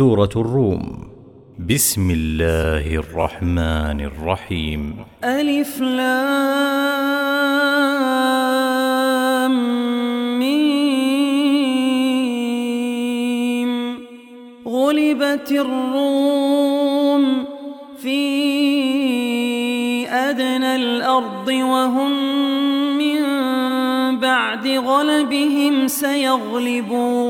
سورة الروم. بسم الله الرحمن الرحيم. ألف لام ميم. غلبت الروم في أدنى الأرض وهم من بعد غلبهم سيغلبون.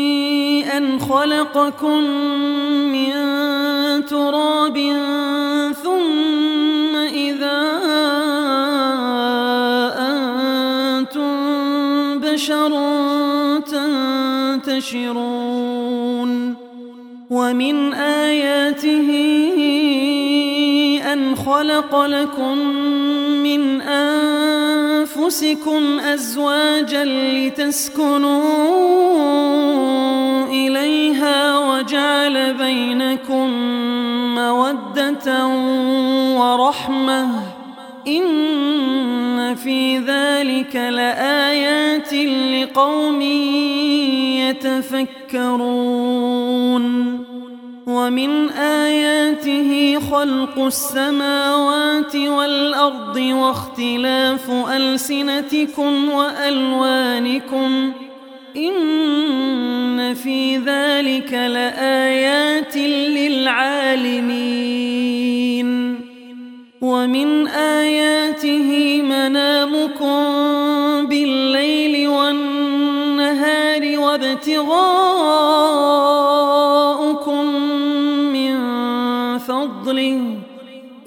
أن خلقكم من تراب ثم إذا أنتم بشر تنتشرون ومن آياته أن خلق لكم من أنفسكم أزواجا لتسكنون ورحمة. إن في ذلك لآيات لقوم يتفكرون. ومن آياته خلق السماوات والأرض واختلاف ألسنتكم وألوانكم. ان في ذلك لآيات للعالمين ومن آياته منامكم بالليل والنهار وابتغاءكم من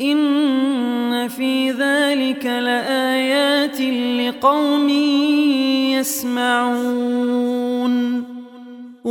ان في ذلك لآيات لقوم يسمعون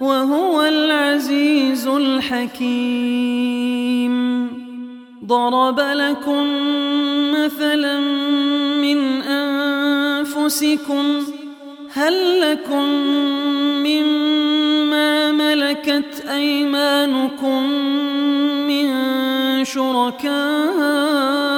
وهو العزيز الحكيم. ضرب لكم مثلا من أنفسكم هل لكم مما ملكت أيمانكم من شركات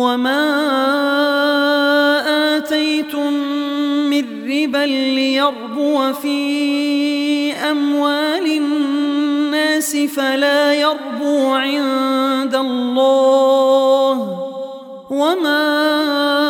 وما آتيتم من ربا ليربو في أموال الناس فلا يربو عند الله وما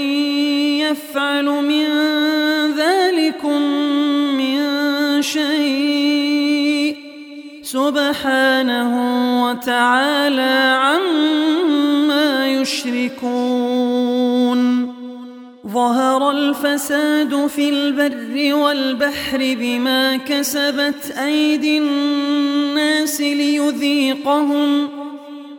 من ذلكم من شيء سبحانه وتعالى عما يشركون ظهر الفساد في البر والبحر بما كسبت أيدي الناس ليذيقهم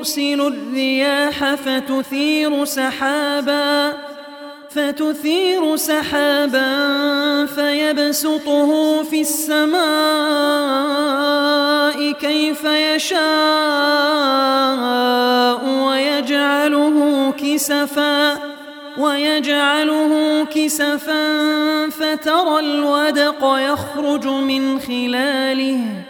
يرسل الرياح فتثير سحابا فتثير سحابا فيبسطه في السماء كيف يشاء ويجعله كسفا ويجعله كسفا فترى الودق يخرج من خلاله.